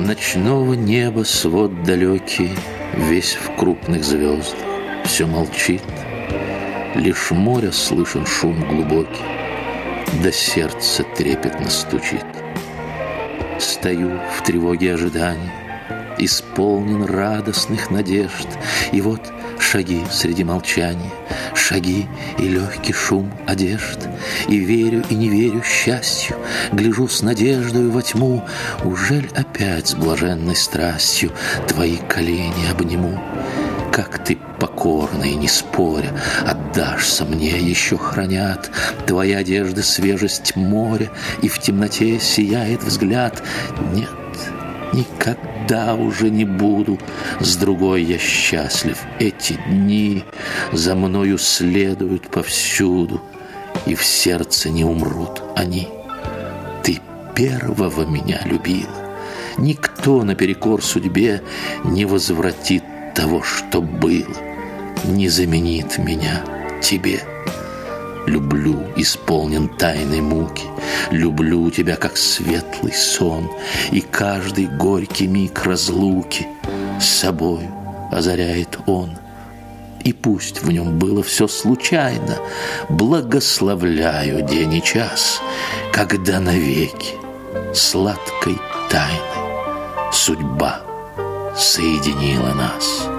Ночного неба свод далекий, Весь в крупных звездах, все молчит. Лишь море слышен шум глубокий, Да сердце трепетно стучит. Стою в тревоге ожидания, Исполнен радостных надежд, И вот шаги среди молчания, Шаги и легкий шум одежд, И верю и не верю счастью, Гляжу с надеждой во тьму, Ужель опять с блаженной страстью Твои колени обниму? Как ты покорно и не споря Отдашься мне, еще хранят. Твои одежды свежесть моря И в темноте сияет взгляд. Нет, никогда уже не буду. С другой я счастлив. Эти дни за мною следуют повсюду И в сердце не умрут они. Ты первого меня любила. Никто наперекор судьбе не возвратит того, что было, не заменит меня тебе. Люблю, исполнен тайной муки, Люблю тебя, как светлый сон, И каждый горький миг разлуки С собою озаряет он. И пусть в нем было все случайно, Благословляю день и час, Когда навеки сладкой тайной Судьба соединила нас.